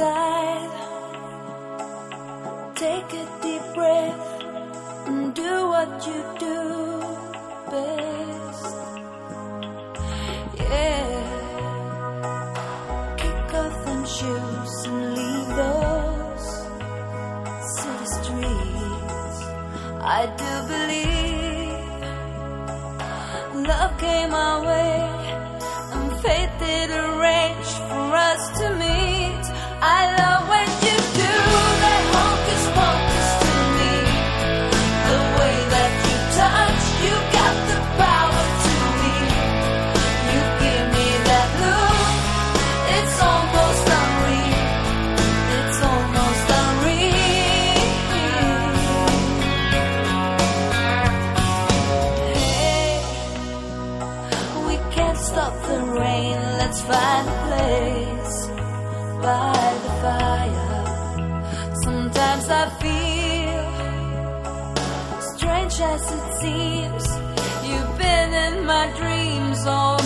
Inside, take a deep breath, and do what you do best. Yeah, kick off them shoes and leave those city streets. I do believe love came our way and fate did arrange for us to meet. Rain. Let's find a place by the fire. Sometimes I feel strange as it seems. You've been in my dreams all